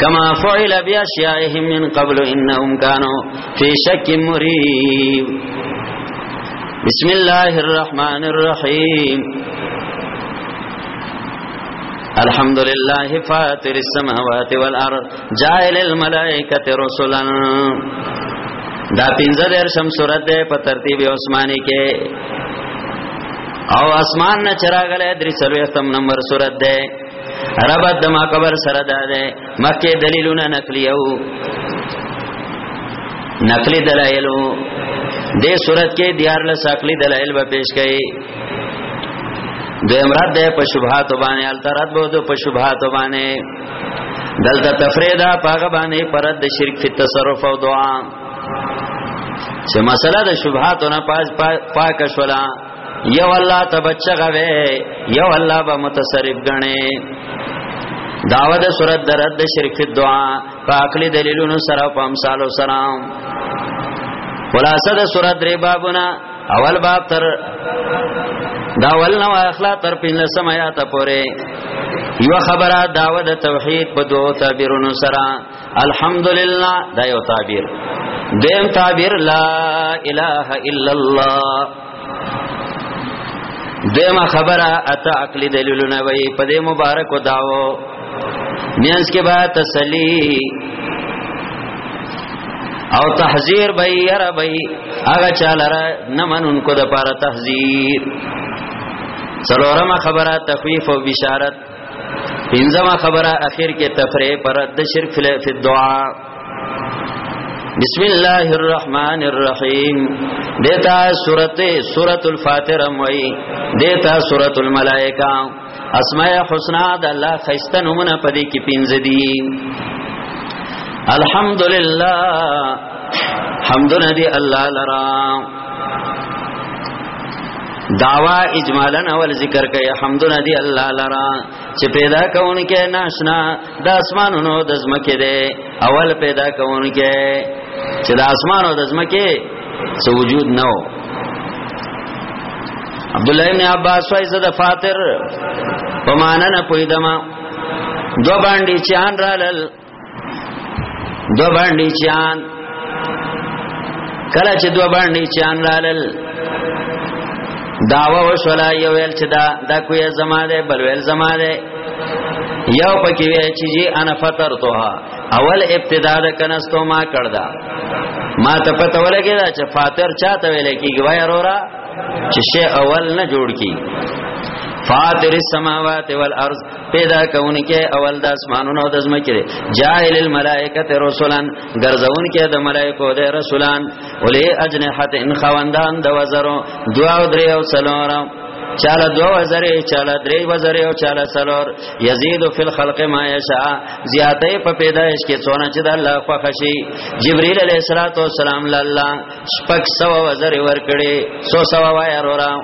کما فعل بیاشیائهم من قبل انهم كانوا فی شک مریب بسم الله الرحمن الرحیم الحمد لله فاطر السماوات والارض جاعل الملائکه رسلا دا پنځه درشم سورته ده په ترتیب عثماني کې او اسمان نه چراغله درې څلوېختم نمبر سورته ده ربط د ما قبر سره ده مکه دلیلونه نقلی او نقلی دلایلو د صورت کې دیار له عقلی دلایل به پیش کړي د امراد د په شبهات باندې الترات به د په شبهات باندې دلته تفریدا پاغه باندې پرد د شرک فی تصرف او دعا چې مسله د شبهات نه پاک شولا یو الله ته بچ غوي یو الله به متصرف غني داوه د صورت درد د شرک فی دعا په عقلی دلیلونو سره په امثالو سره خلاصه د صورت درې بابونه اول باب تر دا اول نو اخلا تر پنځه سمایا ته پوره یو خبره داوه د توحید په دوه تعبیرونو سره الحمدلله دا یو تعبیر دیم تعبیر لا اله الا الله دیمه خبره اته عقلی دلیلونه وای په دې مبارک داو میانس کې با تسلی او تحذير به ير به هغه چالره نه منون کو د پاره تحذير څلورمه خبره تخويف او بشارت پنځمه خبره اخر کې تفریح پر د شرک فی الدعاء بسم الله الرحمن الرحیم دیتا سورت سورت الفاتر اموی دیتا سورت الملائکہ اسماء حسنا د الله خیسته نمونه پدې کې پینځه دي الحمدلله حمدنا دی الله لرا داوا اجمالا اول ذکر کوي حمدنا دی الله لرا چې پیدا کونکي ناشنا د اسمانونو د زمکه دی اول پیدا کونکي چې د اسمانونو د زمکه څه وجود نه و عبد الله ابن عباس وايي زده فاطر په معنا نه پویدما دو باندې چان رالل دو باندې چان کله چې دو باندې چان رالل داوا وشولا یو ویل چې دا دا کوی زما ده بل ویل زما ده یو پکې وی چې جی انا فطر توها اول ابتدا د کنستو ما کړدا ما ته پته ولګی دا چې فاطر چاته ویل کیږي وای اورا چې شی اول نه جوړ کی فاطر السماوات والارض پیدا کونکي اول د اسمانونو د زمکه دی جاهل الملائکه رسولان ګرځون کې د ملائکو د رسولان ولې اجنحه ان خواندان د وزرو دعا او درې او سلام چاله دو وزره چاله درې وزره او چاله سلور یزيد فی الخلق ما یشاء زیاته په پیدایش کې څونه چې د الله خو خشي جبرئیل علیه السلام لاله شپږ سو وزره ور کړې سو سو وای اورا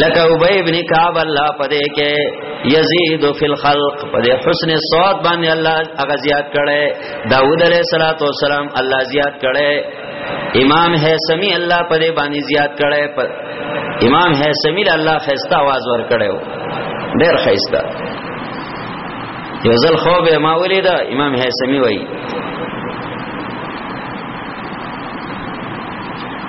لکه ابی ابن کعب الله پدې کې یزید فی الخلق پدې حسن صوت باندې الله هغه زیات کړي داوود علیہ الصلوۃ والسلام الله زیات کړي امام حسمی الله پدې باندې زیات کړي امام حسمی الله خسته आवाज ور کړو ډېر خسته یو ځل خو به ما ولید امام حسمی وای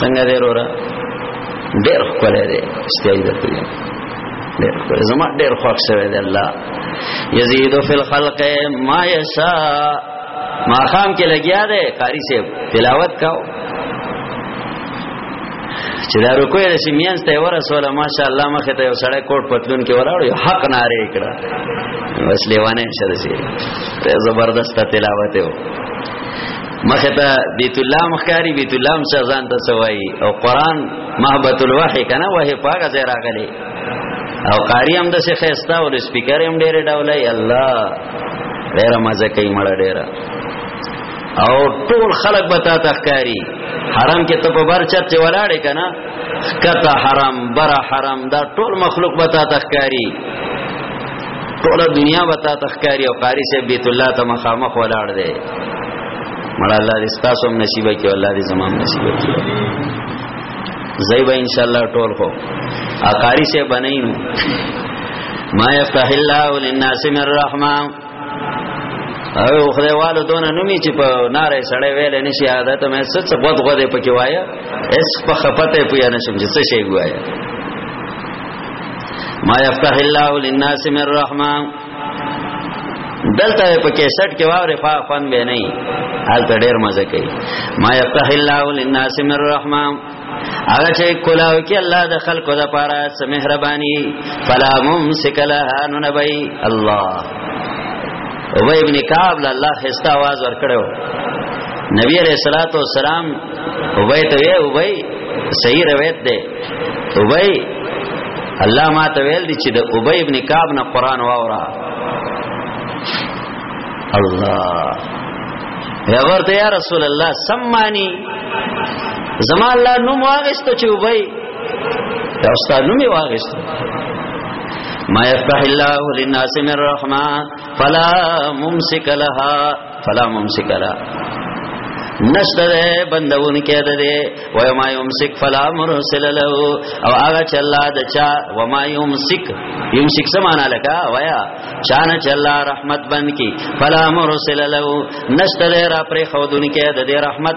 څنګه دی وروره ډېر ښکلی دی ستایي درته ډېر ښکلی زما ډېر خوښ شوی دی الله یزید فی الخلق ما یشاء ما خام کې لګیا دی قاری صاحب تلاوت کاو چې دا رکوع د سیمینس ته ورسوله ماشاء الله مخه ته یو سړی کوټ پتلون کې ولاړ یو حق ناره کړه بس لیوانه شرسي ته زبردست تلاوت یو مخه ته بیت الله مخکاری بیت الله هم ځان ته سوای او قران محبت الوحی کنه وه پاګه زه راغلی او قاری هم د څه خيستا او سپیکر هم ډېر ډولای الله ډېر مزه کوي مړ ډېر او ټول خلق به تا تخکاری حرام کې ته په بر چت چې ولاړې کنه کته حرام بر حرام دا ټول مخلوق به تا تخکاری ټول دنیا به تا تخکاری او قاری سے بیت الله ته مخامخ ولاړ دی مړه الله دې تاسو هم نصیب کړي الله دې زمام نصیب کړي زیبا ان شاء الله ټول خو اقاری سے بنئین ما یفتح الله للناس من الرحمه او خدای والو دون نومي چې په ناره سړې ویل نشي عادت مې څه څه غوډ غوډه پکې وایا اس په خپته پویا نشم چې څه شي وایا ما یفتح الله للناس من الرحمه دلته په 61 کې واورې خوا خوان به نه حال ته ډېر مزه کوي ما یفتح الله للناس من الرحمن هغه چې کولاو کې الله د خلکو د پاره سه مهرباني فلا ممسک لها نبي الله او ابن کعب الله خستا आवाज ور کړو نبی علیہ الصلوۃ والسلام وای ته وای صحیح روایت ده ابي الله ما ته ویل دي چې د ابي ابن کعب نه قران واورا الله یا ورته یا رسول الله سمانی زما الله نو واغستو چې وای دا استاد نو می واغستو ما يفتح الله للناس من رحمه فلا ممسك لها فلا ممسک لا نشته ده بندون کې ده ده و ما يمسك فلا مرسل له او هغه چې الله د چا و ما يمسك يمسك سمانا لکا ويا چان چې الله رحمت بند کی فلا مرسل له نشته ده را پرې خودون کې ده ده رحمت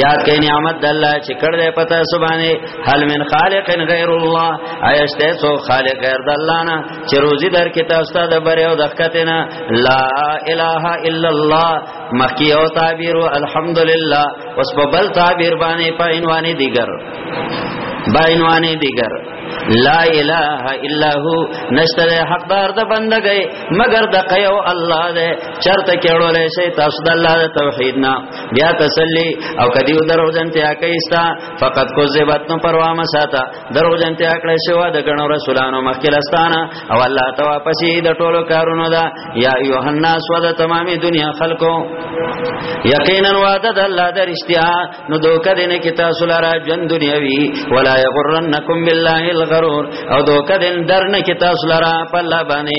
یاد کئ نعمت د الله چې کړل پتا سبحانه هل من خالق غیر الله ایشته سو خالق غیر د الله نه چې روزي در کې تاسو ته د بره او د خکته نه لا اله الا الله مخکی او تعبیر الحمدلله اوس په بل تعبیر باندې په عنوان دیګر با عنوان دیګر لا اله الا هو نشته حقدار د بندګۍ مگر د قیو الله دې چرته کېړولې شي تاسو د الله توحید نه بیا تسلی او کدی درو جنتیا کیستا فقط کو زبات نو پروا ما ساته درو جنتیا کړه شو د غنو رسولانو مخکلستانه او الله ته واپسې د ټولو کارونو دا یا یوحنا سو د تمامه دنیا خلکو یقینا وعده د الله د رښتیا نو دوکه دینه کی تاسو لاره ژوند دنیوي ولا یغرنکم بالله الغرور او دوکه دین درنه کی تاسو لاره په الله باندې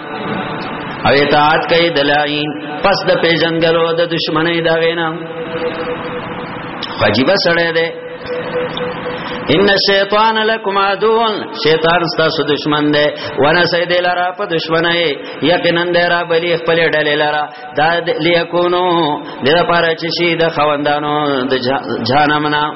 او اطاعت کوي دلاین پس د پیژندلو د دشمنی دا وینا خجیبه سره ده ان الشیطان لکم عدو شیطان ستاسو دشمن دی وانا سید لرا په دشمنه یقینا درا بلی خپل ډلې لرا دا لیکونو د لپاره چې شي د خوندانو د جهنم نه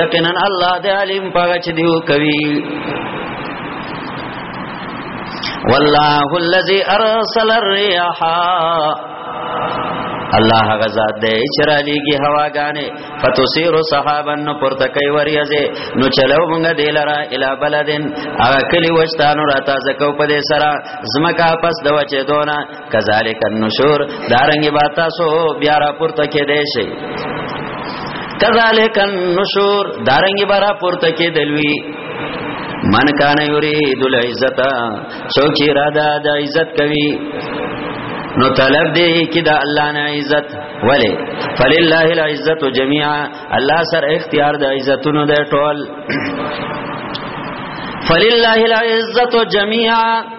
یقینا الله د علیم پاګه چې دیو کوي والله الذي ارسل الرياح الله هغه ذات دی چې را لېږي هواګانې فتوسیر صحابن نو پورته کوي وریځې نو چلو مونږ دی لرا الی بلدن هغه کلی وشتانو را تازه کو په دې سره زمکا پس د وچې دونه کذالک النشور دارنګ با تاسو بیا را پورته کې دی شي کذالک النشور دارنګ با را پورته کې دلوي من کان یرید العزت څوک چې را ده د عزت کوي نو طلب دی کې د الله نه عزت ولی فلله العزت جميعا الله سر اختیار د عزتونو د ټول فلله العزت جميعا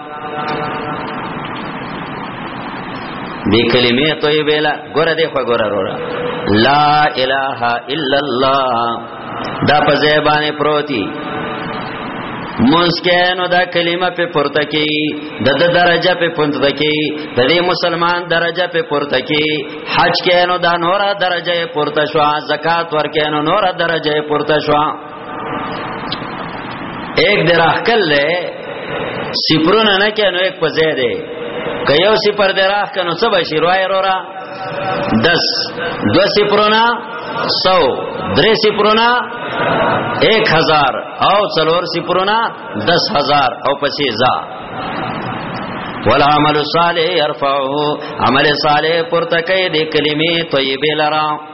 دی کلمه طیبه لا ګوره دی خو ګوره وروره لا اله الا الله دا په زبانه پروتي مسکینو دا کلمه په پورته کې د د درجه په پورته کې د دې مسلمان درجه په پورته کې حج کینو دا نورا درجه پورته شو زکات ورکینو نورا درجه پورته شو ایک د راخکل دی سپرونه نه کینو ایک په ځای دی که یو سپر د راخ کنو څه به شي روای رورا 10 دو سپرونه 100 درې سپرونه 1000 او څلور سپرونه 10000 او پسې ځا والعمل الصالح يرفعه عمل صالح پورته کوي د کلمې طیبه لرا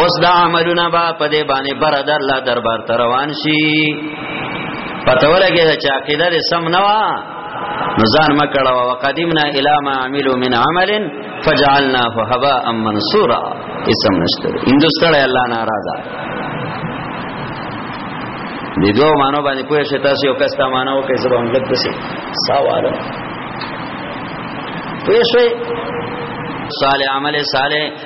اوس دا عملونه با په دې باندې بر د الله دربار ته روان شي پته ولګي چې عقیده دې سم نه وا نو ځان مکړه او قدمنا الی ما عملو من عمل فجعلناه هباء منصورا اسم نشته هندوستړ الله ناراضه دې دوه مانو باندې پوه شئ تاسو یو کستا مانو کې زبر هم لګ دسي سوال پوه شئ صالح عمل صالح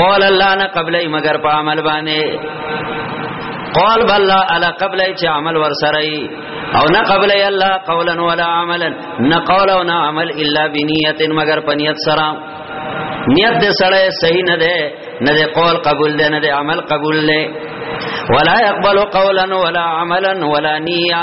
قول الله نه قبلې مگر په عمل باندې قول بالله على قبلې چې عمل ور سره او نه قبل الله قولا ولا عملا نه قول او نه عمل الا بنیت مگر پنیت سره نیت دې سره صحیح نه ده نه دې قول قبول ده نه دې عمل قبول ده ولا يقبل قولا ولا عملا ولا نيه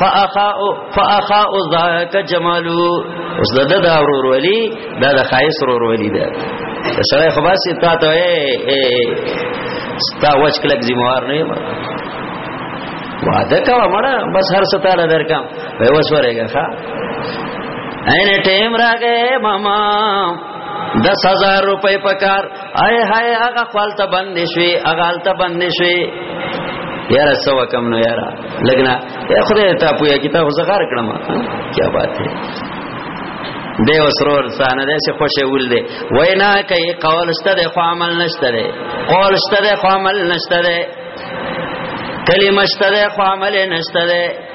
فاخا فاخا ذاک جمالو اوس د د ورور ولی دا د خایس ورور ولی دا سره خو باسي تا ته اے ستا وچ کلک ذمہوار نه ما وعده کا مړه بس هر ستاره درکم وای وسورېګه ښا اینه ټیم راګه ماما 10000 روپے پکار آی هاي هغه خپلته باندې شوي هغه حالت باندې شوي یاره سو کم نو یاره لګنا اے خدای ته پویا کتاب زغار کړم کیا بات ہے دی وسرور سانه دې څه خوشې ول دې وینا کوي قول شته دې خو عمل نشته دې قول شته دې خو عمل نشته دې کلمه شته دې خو عمل نشته دې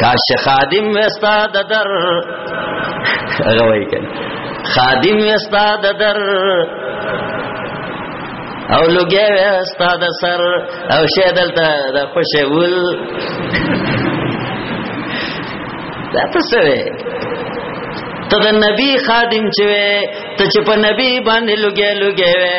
کاش خادم وستا د در هغه وای کنه خادم وستا د در او لوګي وستا د سر او شه دلته د خوشې ول دا ته څه وې ته د نبی خادم چې وې ته چې په نبی باندې لوګي لوګي وې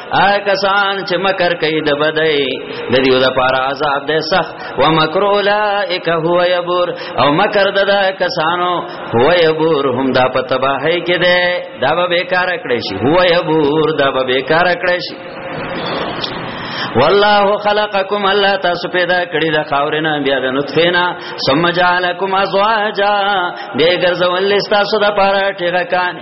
آیا کسان چې مکر کوي د بدای د دیو د پاره عذاب ده سخ و مکر اولائک هو یبور او مکر د دا کسانو هو یبور هم دا په تباہی کې ده دا به بیکار کړی شي هو یبور دا به بیکار کړی شي والله خلقکم الله تاسو پیدا کړی د خاورینا بیا د نطفه نا ثم جعلکم ازواجا به ګرځول تاسو د پاره ټیګه کان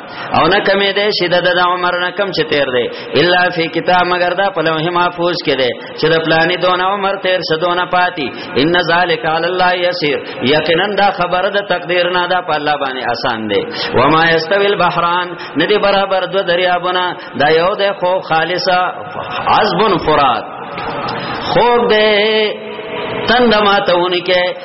او نه کمی دی چې د د عمر نه کم چې تیر دی الا فی کتاب مگر دا په لوح محفوظ کې دی چې د پلانې دون عمر تیر سدونه پاتی ان ذالک علی الله یسیر یقینا دا خبره د تقدیر نه دا په الله باندې آسان دی و ما یستوی البحران ندی برابر دو دریابونه دا یو د خو خالصه عذب فرات خوب دی تند ماتونه کې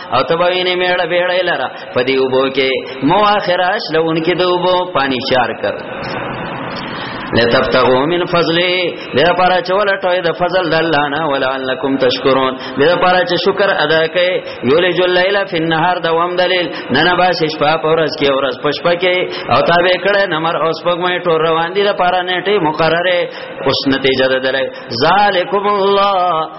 او تبوینه میړه بیړه لره په دی وبو کې مو اخراش لون کې د وبو پانی چار کر لتبتغوا من فضله دې لپاره چې ولټوي د فضل د الله نه ولعلکم تشکرون دې لپاره چې شکر ادا کړي یولج الليل فی النهار دوام دلیل نه نه باش شپه په ورځ کې ورځ پښپا کې او تابع کړه نمر اوس په مې ټور روان دي لپاره نه ټي مقرره اوس نتیجه ده دلای ذالکم الله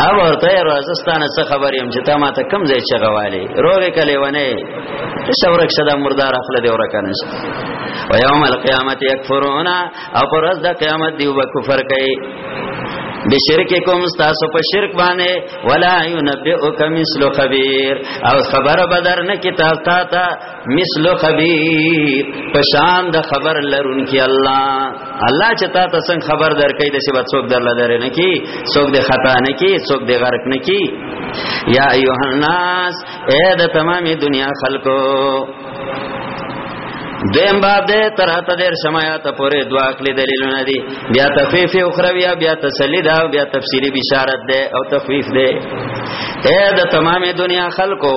ها ورته روزستانه څه خبرې هم چې تا ماته کم ځای چغواله روغه کله ونه شورک صدا مردار خپل دی ورکنه و یوم القیامت یکفرون او پر ورځ د قیامت دی وب کفر کوي بشرککم تاسو په شرک باندې ولا ينبئک مثل خبير او خبر بدر نه کی تاسو ته مثل خبير پشان د خبر لرون کی الله الله چې تا ته څنګه خبر درکې د سبا څوک درل درې نه کی څوک د خطا نه کی څوک د غرق نه کی یا ایه الناس اے د تمامه دنیا خلکو دیم باب دې تر هته دیر سمایا ته پورې دوا اخلي دلیلونه دي بیا تخفیف اخروی بیا تسلی دا بیا تفسیری بشارت ده او تخفیف ده اے د تمامه دنیا خلکو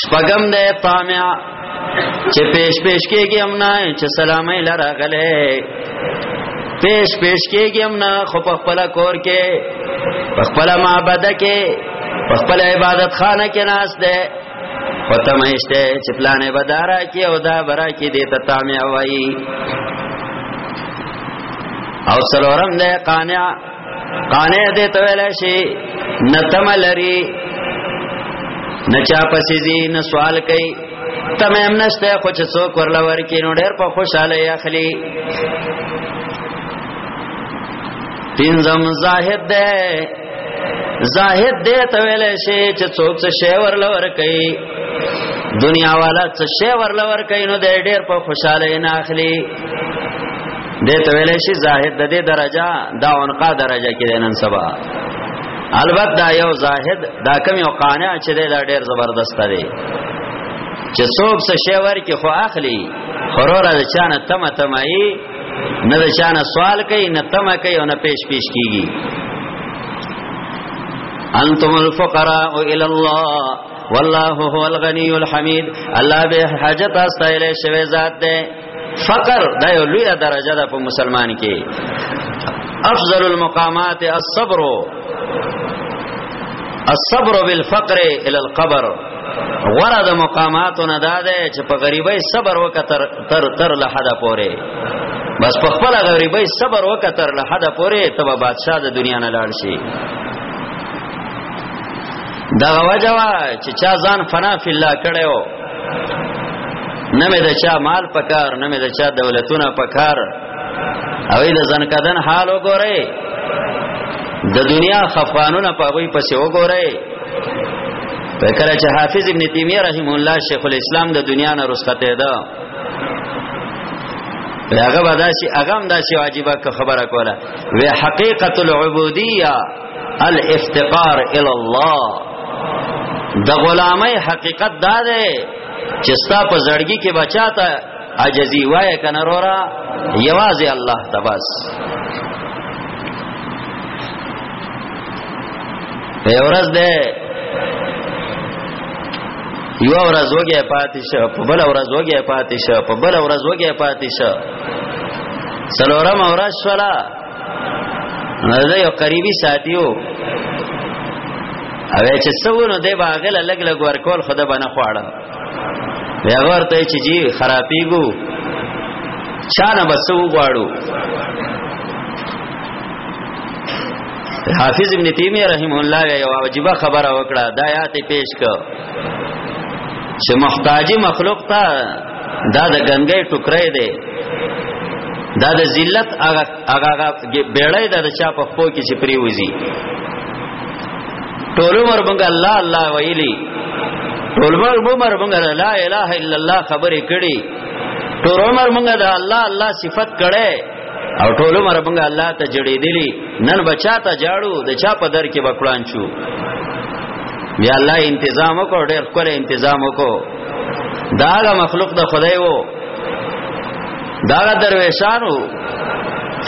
شپغم ده طامع چې پیش پیش کېږي هم نه چې سلامي لره غلې پیش پیش کېږي هم نه خو په خپل کور کې په خپل معبد کې په خپل عبادت خانه کې ناس ده پته مېشته چې پلانې بدارا کې او دا برا کې دې ته طامع وایي او سلورم ده قانع قانع دې ته ویل شي نتم لري نه چا پسې دي نه سوال کوي تمام نشته خو چې څوک ورلا ورکی نو ډېر په خوشاله یې اخلي پینځم زاهد ده زاهد دې ته ویل شي چې څوک څه شی ورلا ورکی دنیا والا څه شی ورلا ورکی نو ډېر په خوشاله نه اخلي دې ته ویلې شي زاهد د دې درجه دا عنقا درجه کې نن سبا البته دا یو زاهد دا کم یو قانع چې دا ډیر زبردست دی چې څوک څه شی ورکی خو اخلي خرور د چانه تمه تمای نه د چانه سوال کوي نه تمه کوي او نه پیش پیش کیږي انتم الفقراء الى الله والله هو الغني الحميد الله به حاجت استایله شوی ذات ده فقر دا یو لوی درجه ده په مسلمان کې افضل المقامات الصبر الصبر بالفقر الى القبر غره د مقاماتو نه داده چې په غریبۍ صبر وکتر تر تر له حدا پوره بس په خپل غریبۍ صبر وکتر له حدا پوره تبه بادشاہ د دنیا نه لاړ شي دا وجوا چې چا ځان فنا فی الله کړو نه مې د چا مال پکار نه مې د چا دولتونه پکار او د ځنکدن حال وګورئ د دنیا خفقانونه په غوي پسې وګورئ فکر چې حافظ ابن تیمیه رحم الله شیخ الاسلام د دنیا نه رسخته ده هغه بداسي اغم داسي واجبہ خبره کوله وی حقیقت العبودیه الافتقار الى الله د غلامي حقیقت دا ده چې ستا په زړګي کې بچا ته عجزي وای کنه رورا یوازې الله تبس په ورځ ده یو ورځ وګه پاتې شو په بل ورځ وګه پاتې شو په بل ورځ وګه پاتې شو سلورم ورځ شولا دا یو قریبي ساتیو او چې څونه دی باغل لګ لګ ورکول خدا باندې خواړه بیا ورته چې جی خرابېګو چانه بسو غواړو حافظ ابن تیمیه رحم الله یو واجب خبره وکړه دا آیات پیش کړ چې محتاجی مخلوق ته دا د ګنګې ټوکرې دی دا د ذلت هغه هغه بیړې د چا په خپو کې چې پریوزی ټول عمر بنګ الله الله ویلی ټول عمر بنګ لا اله الا الله خبرې کړي ټول عمر بنګ دا الله الله صفت کړي او ټول عمر بنګ الله ته جړې دي نن بچا ته جاړو د چا په در کې بکړان چو بیا الله تنظیم وکړ ډېر کول تنظیم وکړ داغه مخلوق د خدای وو داغه درویشانو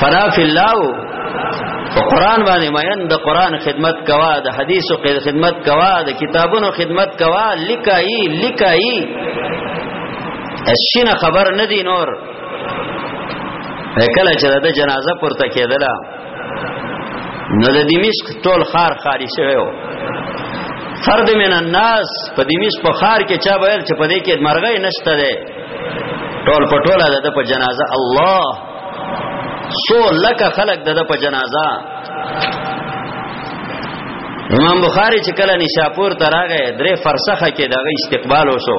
فنا فی الله په قران باندې مین د قران خدمت کوا د حدیثو خدمت کوا د کتابونو خدمت کوا لکای لکای اشینه خبر ندی نور کله چې د جنازه پورته کېدله نو د دمشق ټول خار خاري شوی و فرد من الناس په دمشق په خار کې چا ویل چې په دې کې مرغۍ نشته ده ټول په ټوله ده په جنازه الله سو لکه خلق ده په جنازه امام بخاری چې کله نشاپور ته راغی درې فرسخه کې دغه استقبال وشو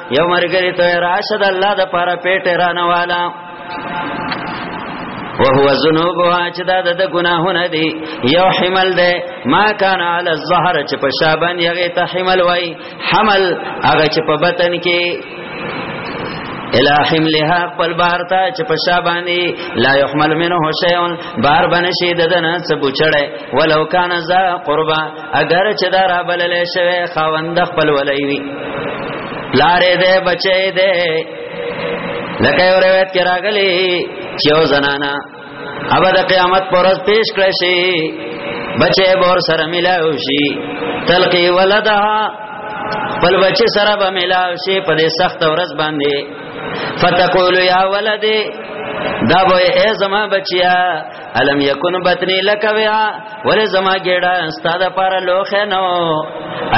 یو مرګری ته راشد الله د پاره پیټ رانه والا وهو ذنوبها چې دا د ګناهونه دي یو حمل ده ما کان علی الظهر چې په شابان یغه ته حمل وای حمل هغه چې په بطن کې الہم لها خپل بار ته چې په شا باندې لا يحمل منه شيء بار باندې شي ددن څه بوچړې ولو کان ذا قربا اگر چې دا را بللې شوی خاوند خپل ولای وی لارې دې بچې دې لکه یو روایت کې راغلی چې یو زنانا اوبه د قیامت پر ورځ پیش کړی شي بچې بور سره ملاو شي تلقی ولدها بل بچې سره به ملاو شي په دې سخت ورځ باندې فتقول یا ولدی دا به ای زما بچیا الم یکن بطنی لکویا ول زما ګډه استاد پر لوخه نو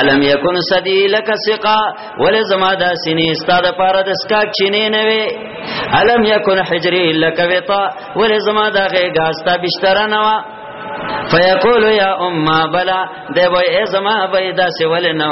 الم یکن سدی لک سقا ول زما د سینې استاد پر د سکا چینې نه وی الم یکن حجری لک وتا ول زما د غیګه استا بشتره نو فیقول یا امه بلا دی وای زما بيدا سیول نو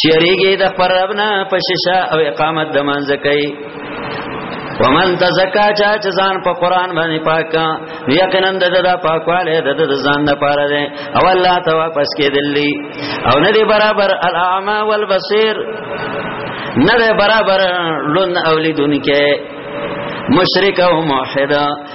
چیرېږي د خپل رب نه په شیشه او اقامت د منځ کوي ومن تزکا چا چې ځان په قران باندې پاک یقینا د د پاکواله د د ځان نه پاره ده او الله ته واپس کېدلی او نه دی برابر الاعمى والبصير نه دی برابر لون اولیدونکو مشرک او موحد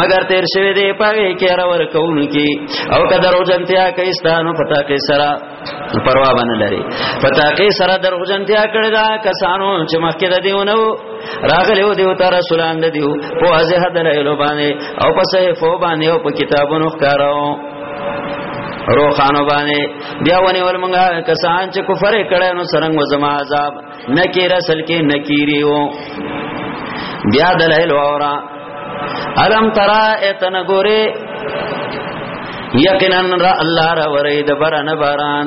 مگر تیر شوی دی پاوی کې را ورکون کی او که دروژنتیا کوي ستانو پتا کې سرا پروا باندې لري پتا کې سرا دروژنتیا کړی دا کسانو چې مخکې د دیونو راغلیو دیو ته رسولان د دیو په ازه دلایل باندې او په صحیفو باندې او په کتابونو ښکارو روخانو باندې بیا ونی ول مونږه کسان چې کفر کړه نو سرنګ و زما عذاب نکیر اصل کې نکیری وو بیا دلایل اورا الم ترا اتن ګوره یقینا را الله را ورې د برن باران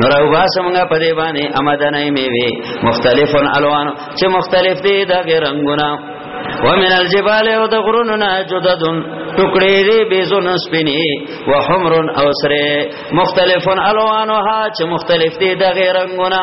نو راو باسمږه په دې باندې آمدنه میوي مختلفن الوان چې مختلف دي د غیر رنگونه ومن الجبال او د غروننا جددن ټوکړې دې بيزون سپيني وحمر او سره مختلفن الوانها چې مختلف دي د غیر رنگونه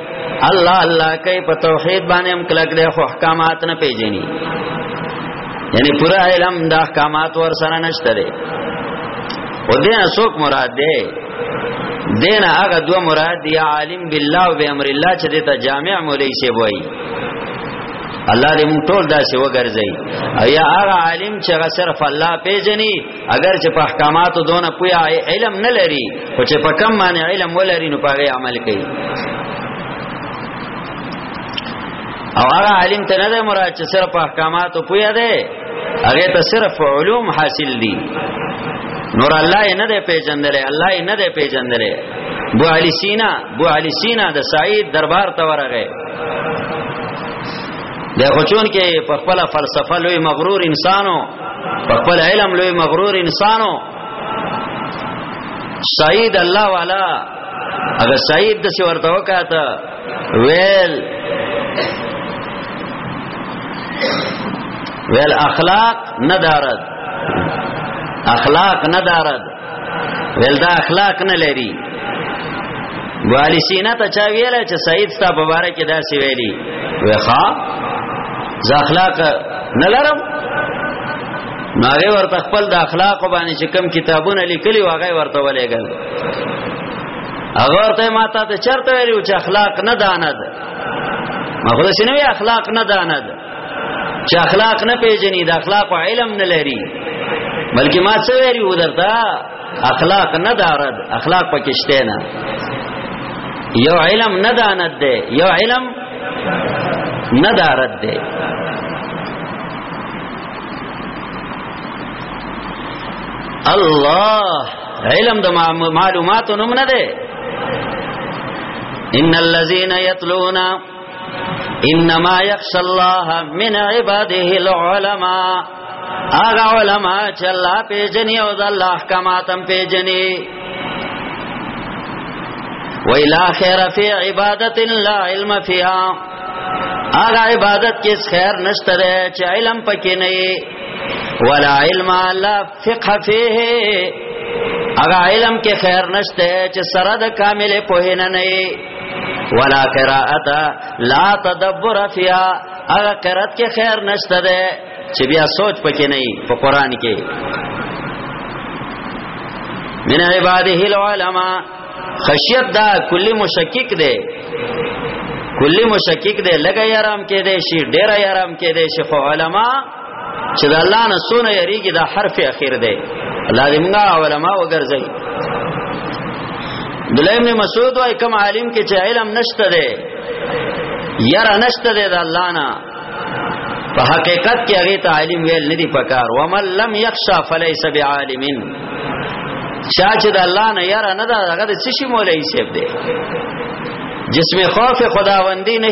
الله الله کوي په توحید باندې هم کلک دی خو احکامات نه پیژني یعنی پورا علم د احکامات ور سره نشته دی او دې اسوک مراد دی دین هغه دو مراد دی عالم بالله و بامر الله چې دته جامع مولای شي وای الله دې موږ ټول داسې وګرځي او یا هغه عالم چې هغه صرف الله پیژني اگر چې په احکاماتو دونه پویا علم نه لري خو چې په کم باندې علم ولري نو پاره عمل کوي او هغه عالم ته نه ده مراد چې صرف په احکاماتو پویا ده هغه ته صرف علوم حاصل دي نور الله یې نه ده پیژندل الله یې نه ده پیژندل بو علی سینا بو علی سینا د سعید دربار ته ورغه د خچون کې په خپل فلسفه لوی مغرور انسانو په خپل علم لوی مغرور انسانو سعید الله والا هغه سعید د څه ورته وکاته ویل ویل اخلاق ندارد اخلاق ندارد ولدا اخلاق نه لري والی سینا ته چا ویل چې سید ستا په باره کې داسې ویلي وخا ز اخلاق نه لرم ناغه ورته خپل د اخلاق باندې چې کم کتابونه لیکلي واغې ورته ولېګل هغه ورته ما ته چرته ویلو چې اخلاق نه داند ما خو سینوی اخلاق نه داند چې اخلاق نه پیژني د اخلاق علم نه لري بلکې ما څه ویلي و درته اخلاق نه دارد اخلاق پکشته نه یو علم نه داند ده یو علم نه دارد ده الله علم د معلوماتو نوم نه ده ان الذين يتلون انما یخش الله من عباده العلماء اغا علماء چې الله پیجنې او د الله احکاماتم پیجنې ویلا خیر فی عبادت لا علم فیها اغا عبادت کې خیر نشته چې علم پکې نه ولا علم لا فقه فيه اغا علم کې خیر نشته چې سره د کامل په نه نه ولا قراءت لا تدبر فيها هغه قرات کې خیر نشته ده چې بیا سوچ پکې نه په قران کې من عباده العلماء خشیت دا کلی مشکک ده کلی مشکک ده لګي آرام کې ده شي ډیر آرام کې ده شي خو علما چې د الله نه سونه یریږي دا حرف اخیر دی الله دې موږ علما وګرځي دله ابن مسعود وايي کوم عالم کې چې علم نشته دی یره نشته دی د الله نه په حقیقت کې هغه ته عالم ویل ندی پکار ومن لم یخشا فلیس بعالم چا چې د الله نه یاره نه دا هغه د څه شي مولای سیب دی جسم خوف خداوندی نه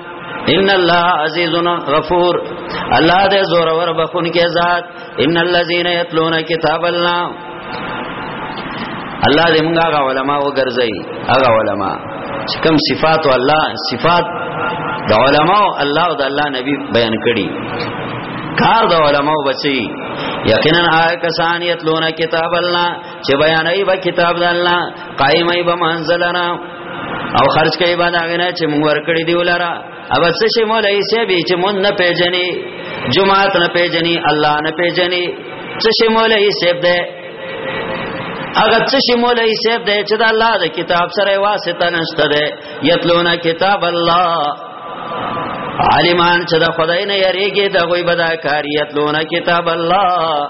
ان الله عزیز غفور الله دې زور ور بخون کې ذات ان الذين يتلون كتاب الله الله دې موږ هغه علما وګرځي هغه علما چې کوم صفات الله صفات د علما او الله او د الله نبی بیان کړي کار د علما بچي یقینا آیا کسان یتلون کتاب الله چې بیانوي به کتاب د الله قائمای به منزلنا او خرج کوي به دا غنه چې موږ ورکړي دی ولرا او څه شي مولای سي به چې مون نه پیژني جمعات نه پیژني الله نه پیژني څه شي مولای سي به هغه څه شي مولای سي به چې د الله د کتاب سره واسطه نشته ده یتلون کتاب الله عالمان چې د خدای نه یریږي د غوی بداکاریت لونه کتاب الله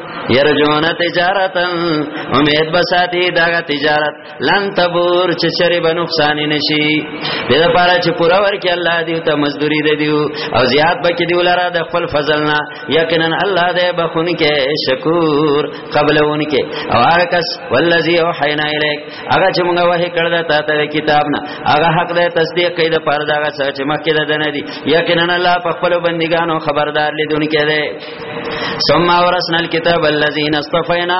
یرجون تجارتا امید بساتی داغه تجارت لن تبور چې چری به نقصان نشي د لپاره چې پورا ورکی الله دی ته مزدوری دی دیو او زیات بکې دی ولاره د خپل فضلنا یقینا الله دې بخون کې شکور قبلون کې او هغه کس والذي اوحینا الیک هغه چې موږ وحی کړل د تاته کتاب نه هغه حق دې تصدیق کړي د پاره داغه چې مخکې ده نه دی یقینا الله په خپل بندګانو خبردار لیدون کې دی ثم ورثنا الكتاب الذين اصطفينا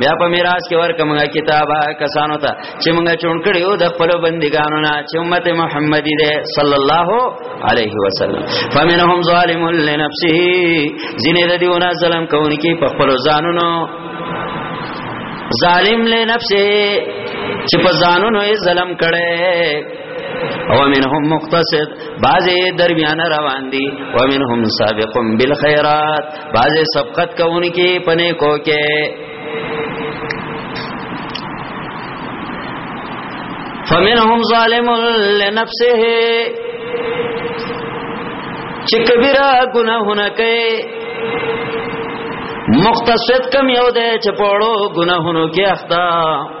بیا په میراث کې ورکمږه کتابه کسانو ته چې موږ چون کړیو د خپل بندګانو نه چې امت محمدي ده صلی الله علیه وسلم فمنهم ظالم لنفسه ځینې د دیونه ظلم کوونکي په خپل ځانونو ظالم لنفسه چې په ځانونو یې ظلم کړي او منهم مقتصد بعضی درمیان روان دي او منهم سابق بالخيرات بعضی سبقت کوونکي پنه کو کې فمنهم ظالم لنفسه چې کبیره ګناهونه کوي مختصد کم یو دی چې پړو ګناهونو کې اخته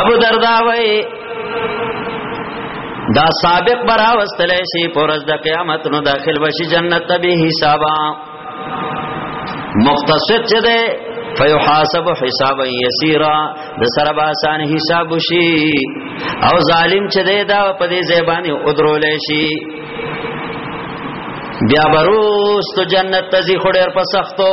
ابو دردا وای دا سابق برا واستل شي پرز د قیامت نو داخل بشي جنت به حسابا مختصر چه ده فیحاسب حسابا یسیرا د سره به آسان حساب شي او ظالم چه ده دا په دې زبانی ادرول شي بیا بروست جنت تزي خړې پر سختو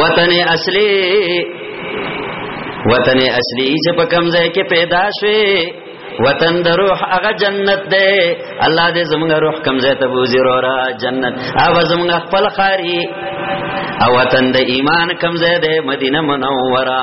وطن اصلي وطن اصلي چې په کوم ځای کې پیدا شوی وطن د روح هغه جنت دی الله دې زموږ روح کمزې ته بوزي را جنت او زموږ خپل خاري او وطن د ایمان کمزې ده مدینه منوره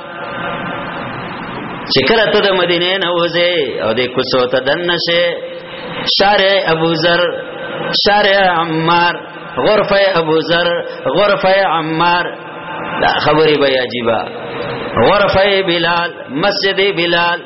چې کله ته د مدینې نه وځې او د کوڅو ته دننه شې شارع ابو ذر شارع عمار غرفه ابو ذر غرفه عمار دا خبرې به عجیبه غرفه بلال مسجد بلال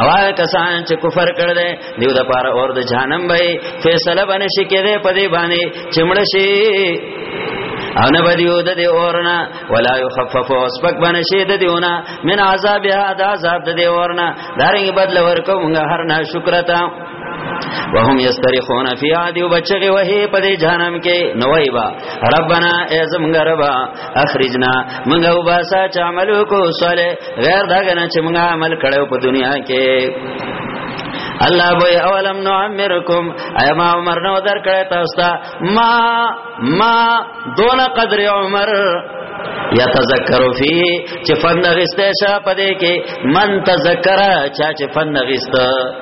او هغه کسان چې کفر کړ دې دیو د پاره اور د جهنم به فیصله باندې شي کې دې په دې باندې چمړ شي او نه بدیو د دې اورنا ولا يخفف اسبق باندې شي د دیونه من عذاب هدا عذاب د دې اورنا دارنګ بدل ورکو موږ هر نه شکرتا وهم یستریخون فی عادی وبچغه وه په دې جهنم کې نوای با ربنا ازم غربا اخرجنا منګه وباسا چې عمل کو صالح غیر دا غنه چې منګه عمل کړو په دنیا کې الله به اولم نعمرکم ايما عمر نو در کړه تاسو ته ما ما دون قدر عمر یا تذکرو فی چې فن غسته شه پدې کې من تذکر چا چې فن غسته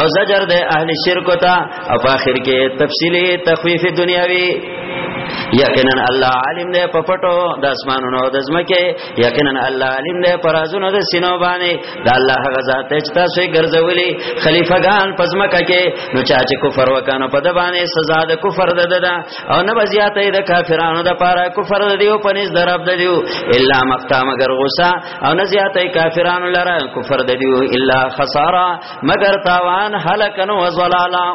او زجر د اهل شرک ته او په اخر کې تفصیلی تخفیف دنیاوی یقینا الله عالم دی په پټو د اسمانونو او د زمکه یقینا الله عالم دی پر ازونو د سینو باندې د الله هغه ذات چې تاسو یې ګرځولي خلیفګان په زمکه کې نو چا چې کفر وکانو په د باندې سزا د کفر د ددا او نه بزیاتې د کافرانو د پاره کفر د دیو پنيز درب د دیو الا مقتا مگر غصه او نه زیاتې کافرانو لره کفر د دیو الا خساره مگر تاوان هلکن و زلالا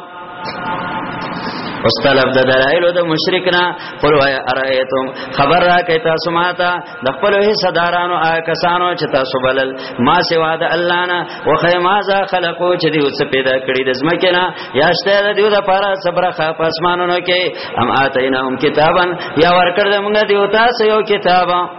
اوس طلب د دلایل د مشرکنا قل وای ارایتم خبر را کوي تاسو ماته د خپل حصدارانو آ کسانو چې تاسو بلل ما سوا د الله نه او خیمازا خلقو چې دی اوس پیدا کړی د زمکه نه یا شته د دیو د پاره صبر خا پسمانونو کې ام اتینهم کتابن یا ورکړ د موږ دیو تاسو یو کتابه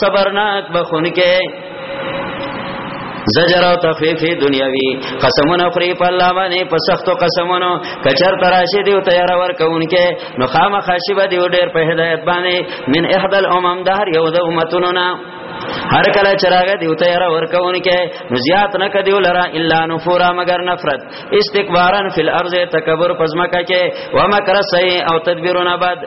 صبرناک بخونکه زجر او تخفیف دنیاوی قسمونه خری په الله باندې په سختو قسمونو کچر تراشی دی او تیار ور کونکه نو خامخ شی به دی ډیر په هدایت باندې من احد الامم د هر یو د امتونو نه هر کله چراغ دیو ته را ورکون کې نو زیات نه کدیو لرا الا نفورا مگر نفرت استکبارن فی الارض تکبر پزما کې و مکر سیئ او تدبیرون بد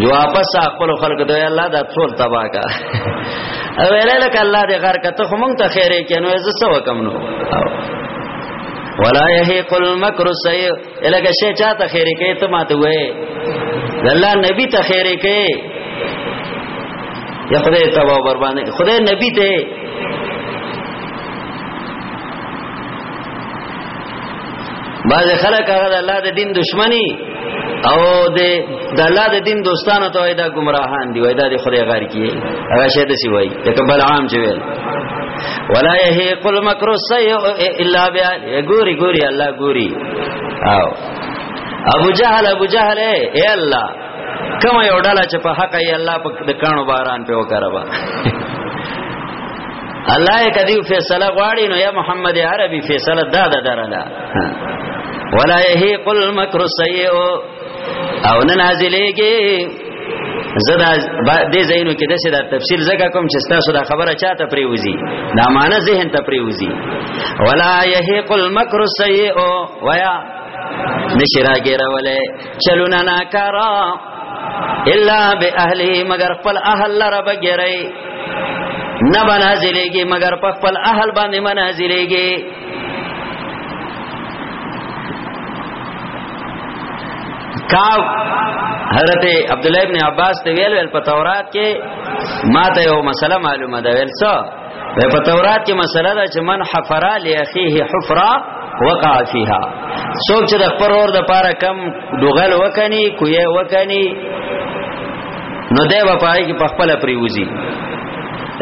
جو واپس خپل خلق ته الله دا ټول تبا کا او ویلې لکه الله دې غر کته خو مونږ ته خیره کینو زه سو کم نو ولا یحیق المکر السیء الګه شی چاته خیره کې ته ماته وې الله نبی ته خیره کې یا خدای تبا بربانه خدای نبی ته باز خلک هغه د الله د دین دشمنی او د د الله د دین دوستانو ته وای دا گمراهان دی وای دا د خدای غار کی هغه شه د سی وای د کبل عام چې ویل ولا یهیق المکر السیء الا بیا ګوري ګوري الله ګوري او ابو جهل ابو جهل اے الله کما یو ډاله چې په حق ای الله په د کانو باران په وکړه الله کدی فیصله غواړي نو یا محمد عربي فیصله دا ده درله ولا یهیق المکر السیئ او نه نازلېږي زدا دې زینو کې دسه دا تفصیل زکه کوم چې تاسو دا خبره چاته پریوزی دا معنی ذهن ته پریوزی ولا یهیق المکر السیئ ویا نشراګه راولې چلونا ناکارا الا باهله مگر خپل اهل لره بغیرای نه بنازلېږي مگر په خپل اهل باندې منازلېږي کاو حضرت عبد الله ابن عباس ته ویل ویل په تورات کې ماته یو مسله معلومه ده ویل څه په تورات کې مسله ده چې من حفر لاخيه حفرا وقع فيها څوک چې د خپل اور د پاره کم دوغل وکني کوی وکني نو دی به پای کې پخپل پریوزی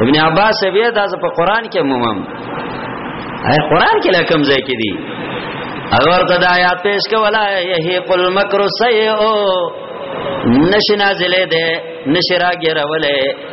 ابن عباس بیا دا په قران کې مومم اي قران کې لکم ځای کې دي اگر ته دا آیات پیش کې ولا یهیق المکر سیئو نش نازله ده نش راګره وله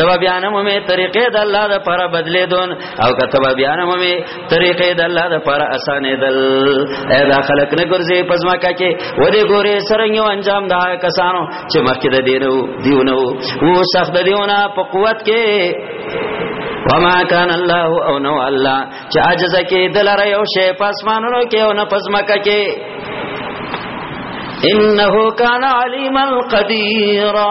تبا بیانم می طریقې د الله د پر بدلې دون او کتبا بیانم می طریقې د الله د پر اسانې دل اے دا خلق نه ګرځي پزما کا کې و دې ګورې سرنګ انجام دا کسانو چې مخکې د دینو دیونه وو سخت دیونه په قوت کې وما کان الله او نو الله چې عجز کې دلاره یو شی پاسمانونو کې او نه پزما کا کې انه کان علیما قدیرا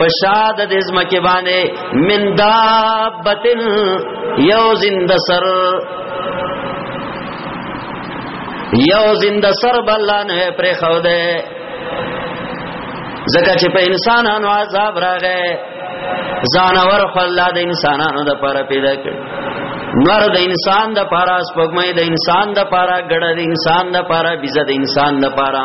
پشاد د ازمکه باندې من دابتن یو زنده سر یو زنده سر بلان ہے پر خو دے زکه چې په انسانانو عذاب راغې ځانور خلا د انسانانو د پر پیدا کړ نور د انسان د پاره سپګمې د انسان د پاره ګړه د انسان د پاره بيزه د انسان د پاره